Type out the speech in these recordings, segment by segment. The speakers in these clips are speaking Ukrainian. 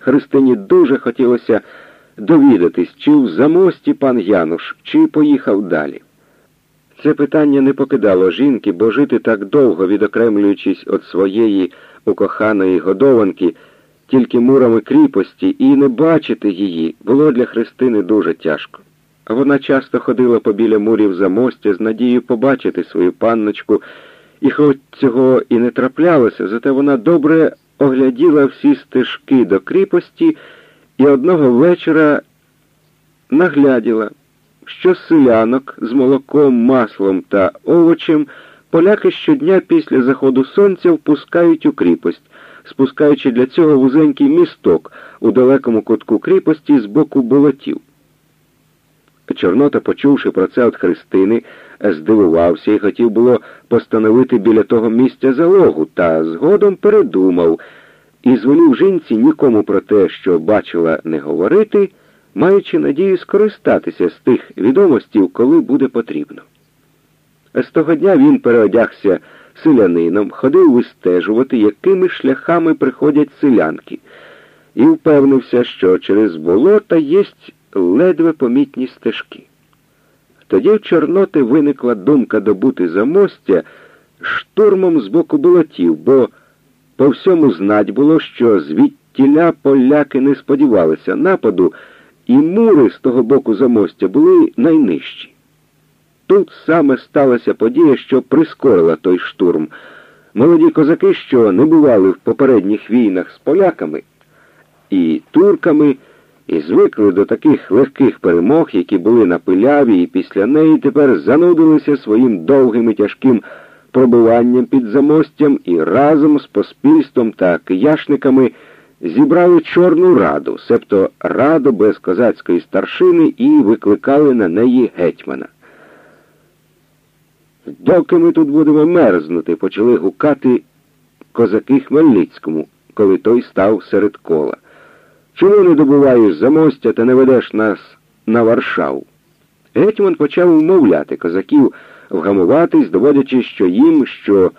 Христині дуже хотілося довідатись, чи в замості пан Януш, чи поїхав далі. Це питання не покидало жінки, бо жити так довго, відокремлюючись від своєї укоханої годованки, тільки мурами кріпості, і не бачити її було для Христини дуже тяжко. Вона часто ходила побіля мурів замостя з надією побачити свою панночку, і хоч цього і не траплялося, зате вона добре огляділа всі стежки до кріпості і одного вечора нагляділа, що селянок з молоком, маслом та овочем поляки щодня після заходу сонця впускають у кріпость, спускаючи для цього вузенький місток у далекому кутку кріпості з боку болотів. Чорнота, почувши про це від Христини, здивувався і хотів було постановити біля того місця залогу, та згодом передумав і звелів жінці нікому про те, що бачила, не говорити, маючи надію скористатися з тих відомостей, коли буде потрібно. З того дня він переодягся селянином, ходив вистежувати, якими шляхами приходять селянки, і впевнився, що через болота єсть ледве помітні стежки. Тоді в Чорноти виникла думка добути замостя штурмом з боку болотів, бо по всьому знать було, що звідтіля поляки не сподівалися нападу, і мури з того боку замостя були найнижчі. Тут саме сталася подія, що прискорила той штурм. Молоді козаки, що не бували в попередніх війнах з поляками і турками, і звикли до таких легких перемог, які були на пиляві, і після неї тепер занудилися своїм довгим і тяжким пробуванням під замостям і разом з поспільством та кияшниками зібрали Чорну раду, себто раду без козацької старшини, і викликали на неї гетьмана. Доки ми тут будемо мерзнути, почали гукати козаки Хмельницькому, коли той став серед кола. Чому не добуваєш замостя та не ведеш нас на Варшаву? Гетьман почав умовляти козаків вгамуватись, доводячи, що їм, що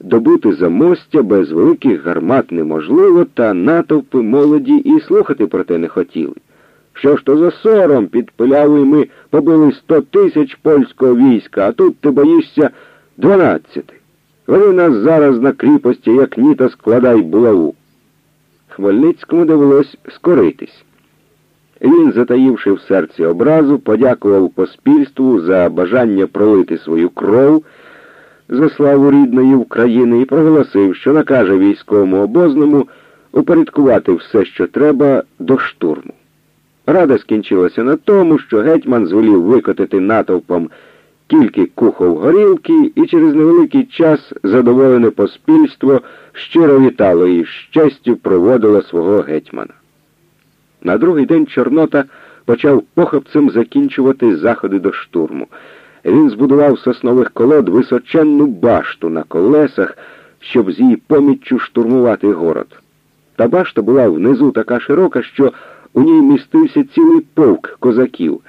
добути замостя без великих гармат неможливо, та натовпи молоді і слухати про те не хотіли. Що ж то за сором під ми побили сто тисяч польського війська, а тут ти боїшся дванадцяти. Вони нас зараз на кріпості, як ніто складай булаву. Хмельницькому довелось скоритись. Він, затаївши в серці образу, подякував поспільству за бажання пролити свою кров за славу рідної України і проголосив, що накаже військовому обозному упорядкувати все, що треба, до штурму. Рада скінчилася на тому, що гетьман звелів викотити натовпом кілька кухов горілки, і через невеликий час задоволене поспільство щиро вітало і щастю проводило свого гетьмана. На другий день Чорнота почав похопцем закінчувати заходи до штурму. Він збудував соснових колод височенну башту на колесах, щоб з її поміччю штурмувати город. Та башта була внизу така широка, що у ній містився цілий полк козаків.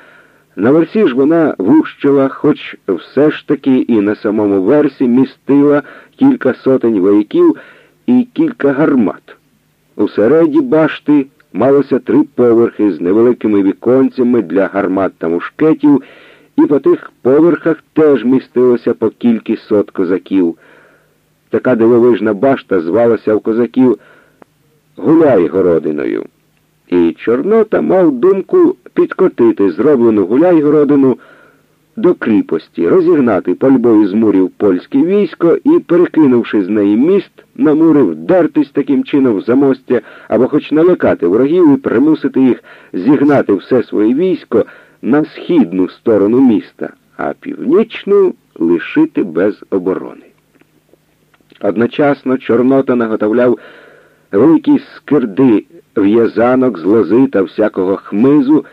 На версі ж вона вущила, хоч все ж таки і на самому версі містила кілька сотень вояків і кілька гармат. У середі башти малося три поверхи з невеликими віконцями для гармат та мушкетів, і по тих поверхах теж містилося по кілька сот козаків. Така дивовижна башта звалася в козаків Гуляйгородиною. І Чорнота мав думку підкотити зроблену Гуляйгородину до кріпості, розігнати пальбою з мурів польське військо і, перекинувши з неї міст, на мури вдертись таким чином в замостя або хоч налякати ворогів і примусити їх зігнати все своє військо на східну сторону міста, а північну лишити без оборони. Одночасно Чорнота наготовляв великі скирди в'язанок з лози та всякого хмизу,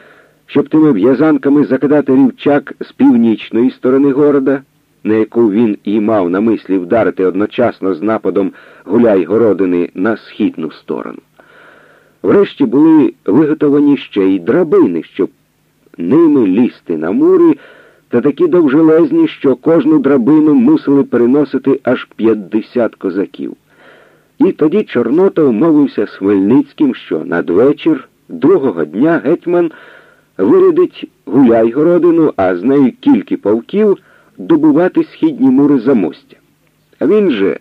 щоб тими в'язанками закидати рівчак з північної сторони города, на яку він і мав на мислі вдарити одночасно з нападом гуляй городини на східну сторону. Врешті були виготовлені ще й драбини, щоб ними лізти на мури, та такі довжелезні, що кожну драбину мусили переносити аж 50 козаків. І тоді Чорнота умовився з Хмельницьким, що надвечір другого дня гетьман вирядить Гуляйгородину, а з нею кілька полків добувати східні мури замостя. А він же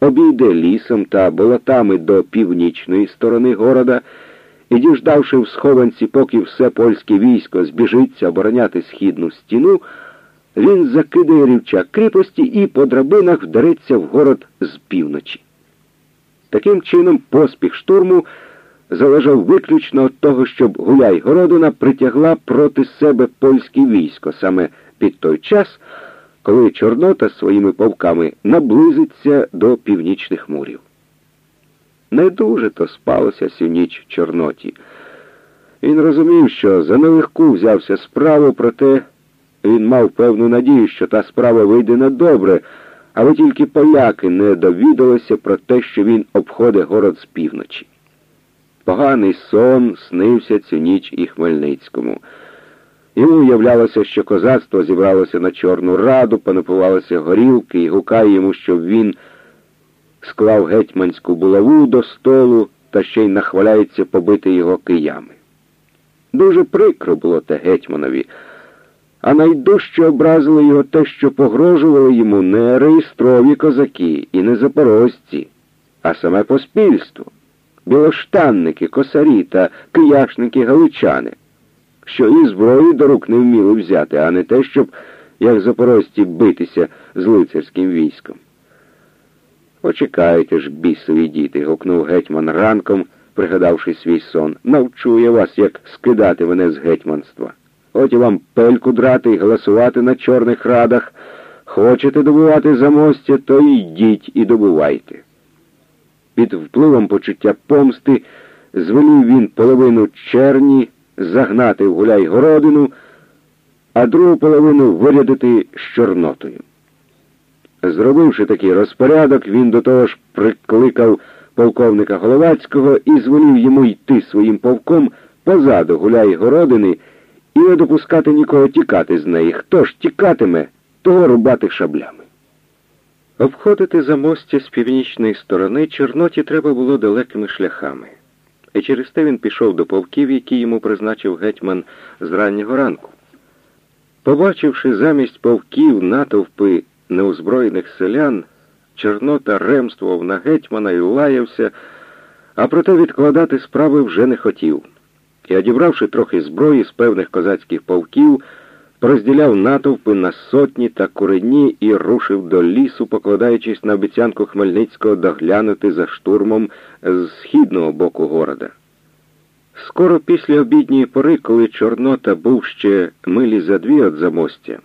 обійде лісом та болотами до північної сторони города і, діждавши в схованці, поки все польське військо збіжиться обороняти східну стіну, він закидає рівчак кріпості і по драбинах вдариться в город з півночі. Таким чином, поспіх штурму залежав виключно від того, щоб Гуляй Городина притягла проти себе польське військо саме під той час, коли Чорнота своїми полками наблизиться до північних мурів. Не дуже то спалося сю ніч Чорноті. Він розумів, що за нелегку взявся справу, проте він мав певну надію, що та справа вийде на добре, але тільки поляки не довідалися про те, що він обходить город з півночі. Поганий сон снився цю ніч і Хмельницькому. Йому уявлялося, що козацтво зібралося на Чорну раду, понапувалося горілки і гукає йому, щоб він склав гетьманську булаву до столу та ще й нахваляється побити його киями. Дуже прикро було те гетьманові, а найдужче образило його те, що погрожували йому не реєстрові козаки і не запорожці, а саме поспільство, білоштанники, косарі та кияшники галичани, що і зброї до рук не вміли взяти, а не те, щоб, як запорожці, битися з лицарським військом. Почекайте ж, бісові діти, гукнув гетьман ранком, пригадавши свій сон. Навчу я вас, як скидати мене з гетьманства. От і вам пельку драти і голосувати на чорних радах. Хочете добувати замостя, то йдіть і добувайте. Під впливом почуття помсти звелів він половину черні загнати в гуляй городину, а другу половину вирядити з Чорнотою. Зробивши такий розпорядок, він до того ж прикликав полковника Головацького і звелів йому йти своїм полком позаду гуляй городини і не допускати нікого тікати з неї. Хто ж тікатиме, того рубати шаблями. Обходити замостя з північної сторони Чорноті треба було далекими шляхами, і через те він пішов до полків, які йому призначив гетьман з раннього ранку. Побачивши замість полків натовпи неозброєних селян, Чорнота ремствував на гетьмана і лаявся, а проте відкладати справи вже не хотів. І, одібравши трохи зброї з певних козацьких полків, розділяв натовпи на сотні та курені і рушив до лісу, покладаючись на обіцянку Хмельницького доглянути за штурмом з східного боку города. Скоро після обідньої пори, коли Чорнота був ще милі за дві від замостя,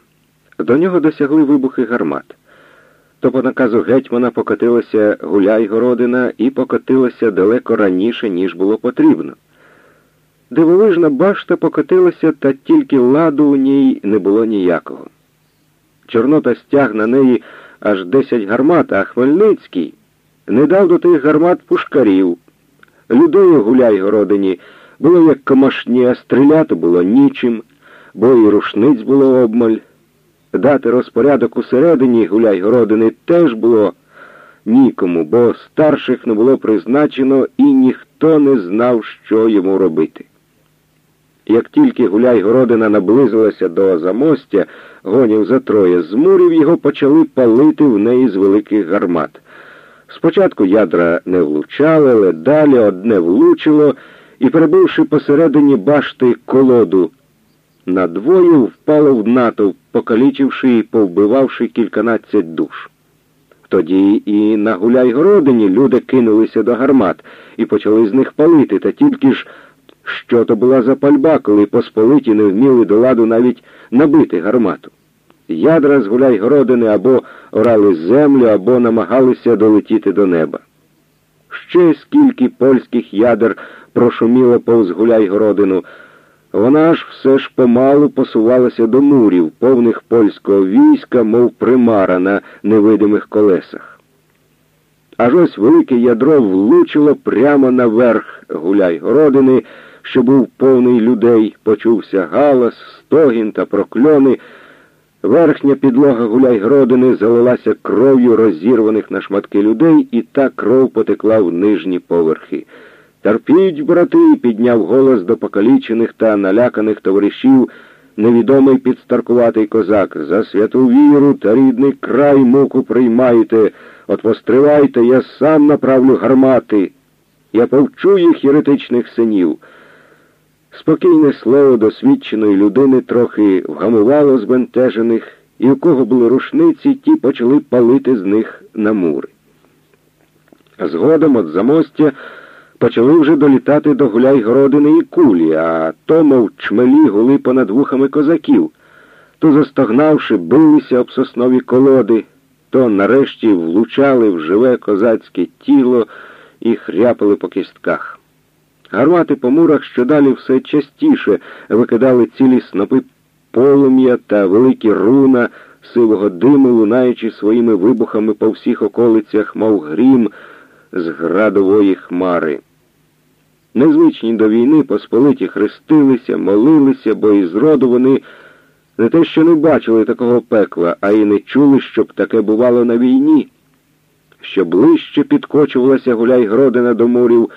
до нього досягли вибухи гармат. То по наказу гетьмана покотилася Гуляй-Городина і покотилася далеко раніше, ніж було потрібно. Дивовижна башта покотилася, та тільки ладу у ній не було ніякого. Чорнота стяг на неї аж десять гармат, а Хмельницький не дав до тих гармат пушкарів. Людою гуляй городині було як комашні, а стріляти було нічим, бо і рушниць було обмаль. Дати розпорядок усередині гуляй городини теж було нікому, бо старших не було призначено і ніхто не знав, що йому робити. Як тільки гуляй городина наблизилася до замостя, гонів за троє з мурів його почали палити в неї з великих гармат. Спочатку ядра не влучали, але далі одне влучило і, перебивши посередині башти колоду, надвоє впало в натовп, покалічивши і повбивавши кільканадцять душ. Тоді і на гуляй городині люди кинулися до гармат і почали з них палити, та тільки ж що то була за пальба, коли посполиті не вміли до ладу навіть набити гармату. Ядра з гуляй городини або орали землю, або намагалися долетіти до неба. Ще скільки польських ядер прошуміло повз гуляй городину, вона ж все ж помалу посувалася до мурів, повних польського війська, мов примара на невидимих колесах. Аж ось велике ядро влучило прямо наверх гуляй городини, що був повний людей, почувся галас, стогін та прокльони. Верхня підлога гуляй-гродини залилася кров'ю розірваних на шматки людей, і та кров потекла в нижні поверхи. Терпіть, брати, підняв голос до покалічених та наляканих товаришів невідомий підстаркуватий козак. За святу віру та рідний край муку приймайте, от постривайте, я сам направлю гармати. Я повчу їх єретичних синів. Спокійне слово досвідченої людини трохи вгамувало збентежених, і у кого були рушниці, ті почали палити з них на мури. Згодом от замостя почали вже долітати до гуляй городини і кулі, а то, мов чмелі гули понад вухами козаків, то, застогнавши, билися об соснові колоди, то нарешті влучали в живе козацьке тіло і хряпали по кістках. Гармати по мурах щодалі все частіше викидали цілі снопи полум'я та великі руна сивого диму, лунаючи своїми вибухами по всіх околицях, мов грім з градової хмари. Незвичні до війни посполиті хрестилися, молилися, бо із роду вони не те, що не бачили такого пекла, а й не чули, щоб таке бувало на війні. Що ближче підкочувалася гуляй Гродина до мурів,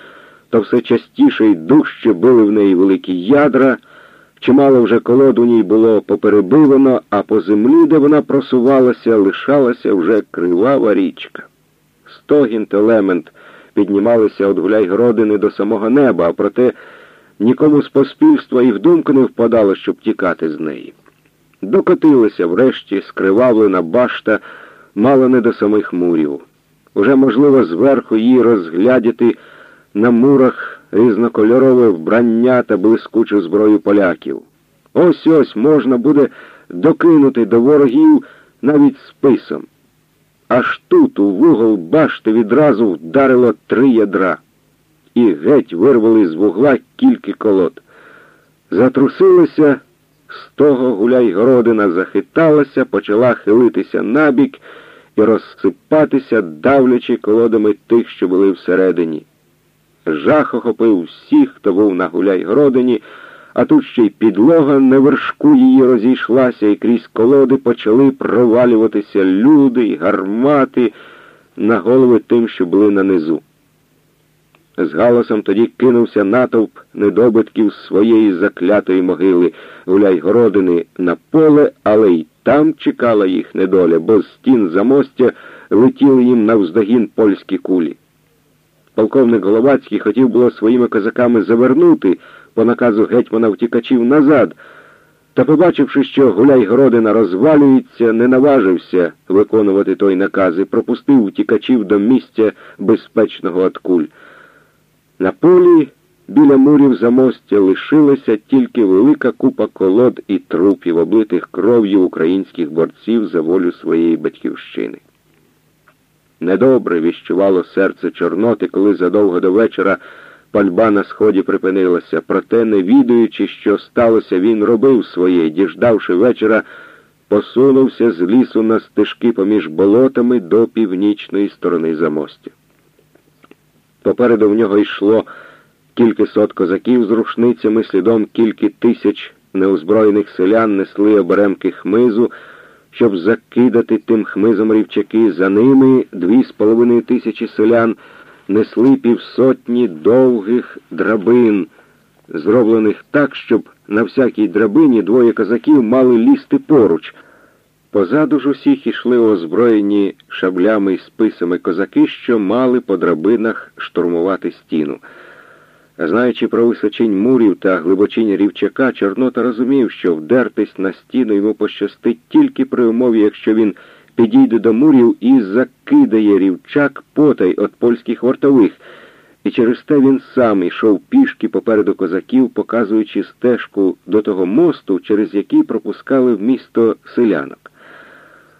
то все частіше й дужче били в неї великі ядра, чимало вже колод у ній було поперебивано, а по землі, де вона просувалася, лишалася вже кривава річка. Стогін та лемент піднімалися від Гуляйгородини до самого неба, а проте нікому з поспільства і в думку не впадало, щоб тікати з неї. Докотилася врешті скривавлена башта, мало не до самих мурів. Уже можливо зверху її розглядіти на мурах різнокольорове вбрання та блискучу зброю поляків. Ось ось можна буде докинути до ворогів навіть списом. Аж тут, у вугол башти, відразу вдарило три ядра, і геть вирвали з вугла кілька колод. Затрусилося, з того гуляй городина захиталася, почала хилитися набік і розсипатися, давлячи колодами тих, що були всередині. Жах охопив всіх, хто був на гуляй городині, а тут ще й підлога на вершку її розійшлася, і крізь колоди почали провалюватися люди й гармати на голови тим, що були на низу. З галасом тоді кинувся натовп недобитків своєї заклятої могили, гуляй городини на поле, але й там чекала їх недоля, бо з стін замостя летіли їм навздогін польські кулі. Полковник Головацький хотів було своїми козаками завернути по наказу гетьмана втікачів назад, та, побачивши, що гуляй Гродина розвалюється, не наважився виконувати той наказ і пропустив втікачів до місця безпечного від куль. На полі біля мурів замостя лишилася тільки велика купа колод і трупів, облитих кров'ю українських борців за волю своєї батьківщини. Недобре віщувало серце Чорноти, коли задовго до вечора пальба на сході припинилася. Проте, не відаючи, що сталося, він робив своє, діждавши вечора, посунувся з лісу на стежки поміж болотами до північної сторони замостя. Попереду в нього йшло кількисот козаків з рушницями, слідом кілька тисяч неозброєних селян несли оберемки хмизу щоб закидати тим хмизом рівчаки. За ними дві з половиною тисячі селян несли півсотні довгих драбин, зроблених так, щоб на всякій драбині двоє козаків мали лізти поруч. Позаду ж усіх ішли озброєні шаблями і списами козаки, що мали по драбинах штурмувати стіну. Знаючи про височинь мурів та глибочинь рівчака, Чорнота розумів, що вдертись на стіну йому пощастить тільки при умові, якщо він підійде до мурів і закидає рівчак потай від польських вартових, і через те він сам йшов пішки попереду козаків, показуючи стежку до того мосту, через який пропускали в місто селянок.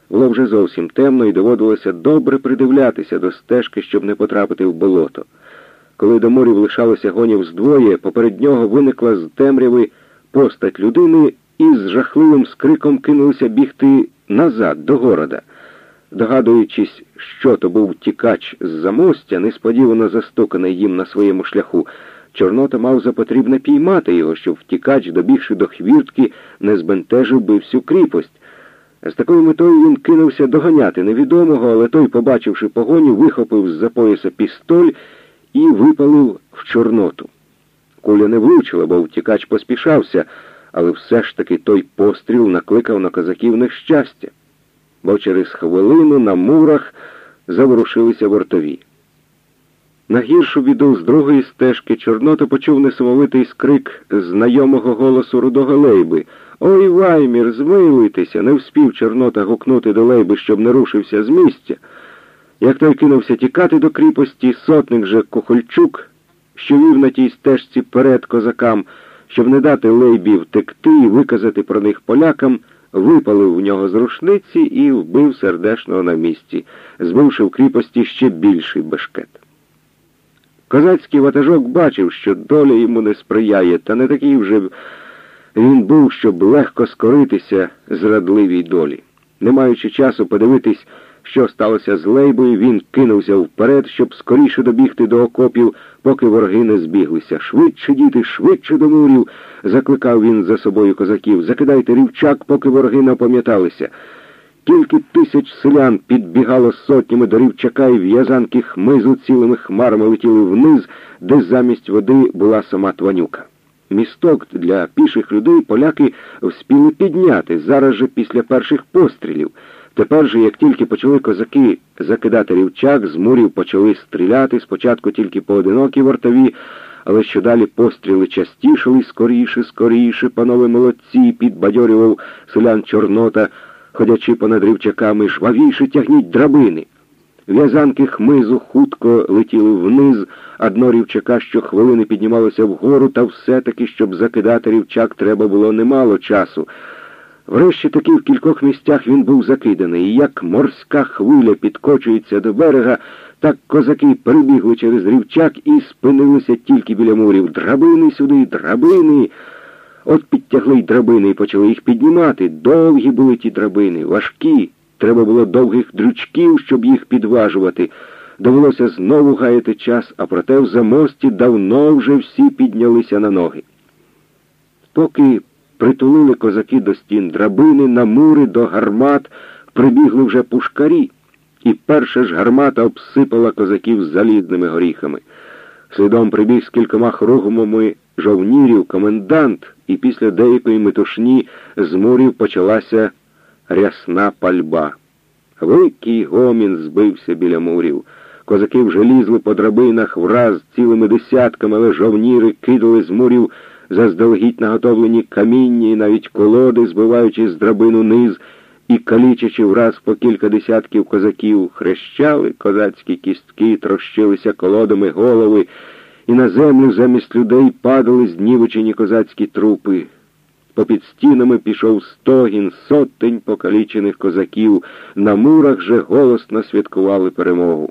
Було вже зовсім темно і доводилося добре придивлятися до стежки, щоб не потрапити в болото. Коли до морів лишалося гонів здвоє, поперед нього виникла з темряви постать людини і з жахливим скриком кинулися бігти назад, до города. Догадуючись, що то був тікач з замостя, несподівано застуканий їм на своєму шляху, Чорнота мав за потрібне піймати його, щоб втікач, добігши до хвіртки, не збентежив би всю кріпость. З такою метою він кинувся доганяти невідомого, але той, побачивши погоню, вихопив з за пояса пістоль і випалив в Чорноту. Куля не влучила, бо втікач поспішався, але все ж таки той постріл накликав на козаків нещастя, бо через хвилину на мурах заворушилися вартові. На гіршу біду з другої стежки Чорнота почув несамовитий скрик знайомого голосу рудого Лейби. Ой, Ваймір, змилуйтеся, не вспів Чорнота гукнути до Лейби, щоб не рушився з місця. Як той кинувся тікати до кріпості, сотник же Кохольчук, що вів на тій стежці перед козакам, щоб не дати Лейбі втекти і виказати про них полякам, випалив в нього з рушниці і вбив сердешного на місці, збивши в кріпості ще більший бешкет. Козацький ватажок бачив, що доля йому не сприяє, та не такий вже він був, щоб легко скоритися зрадливій долі. Не маючи часу подивитись, що сталося з Лейбою, він кинувся вперед, щоб скоріше добігти до окопів, поки вороги не збіглися. Швидше, діти, швидше до мурів, закликав він за собою козаків. Закидайте рівчак, поки вороги не опам'яталися. Кілька тисяч селян підбігало сотнями до рівчака і в'язанки хмизу цілими хмарами летіли вниз, де замість води була сама тванюка. Місток для піших людей поляки вспіли підняти зараз же після перших пострілів. Тепер же, як тільки почали козаки закидати рівчак, з мурів почали стріляти, спочатку тільки поодинокі вартові, але що далі постріли частішали скоріше, скоріше, панове молодці, підбадьорював селян Чорнота ходячи понад рівчаками, жвавіше тягніть драбини. В'язанки хмизу хутко летіли вниз, а дно рівчака щохвилини піднімалося вгору, та все-таки, щоб закидати рівчак, треба було немало часу. Врешті таки в кількох місцях він був закиданий, і як морська хвиля підкочується до берега, так козаки перебігли через рівчак і спинилися тільки біля мурів. Драбини сюди, драбини. От підтягли й драбини і почали їх піднімати. Довгі були ті драбини, важкі. Треба було довгих дрючків, щоб їх підважувати. Довелося знову гаяти час, а проте в замості давно вже всі піднялися на ноги. Поки притулили козаки до стін драбини, на мури, до гармат, прибігли вже пушкарі, і перша ж гармата обсипала козаків залізними горіхами. Слідом прибіг з кількома хругумами жовнірів комендант, і після деякої метушні з мурів почалася рясна пальба. Великий гомін збився біля мурів. Козаки вже лізли по драбинах враз цілими десятками, але жовніри кидали з мурів заздалегідь наготовлені каміння і навіть колоди, збиваючи з драбину низ і калічачи враз по кілька десятків козаків, хрещали козацькі кістки, трощилися колодами голови і на землю замість людей падали знівечені козацькі трупи. Попід стінами пішов стогін сотень покалічених козаків, на мурах же голосно святкували перемогу.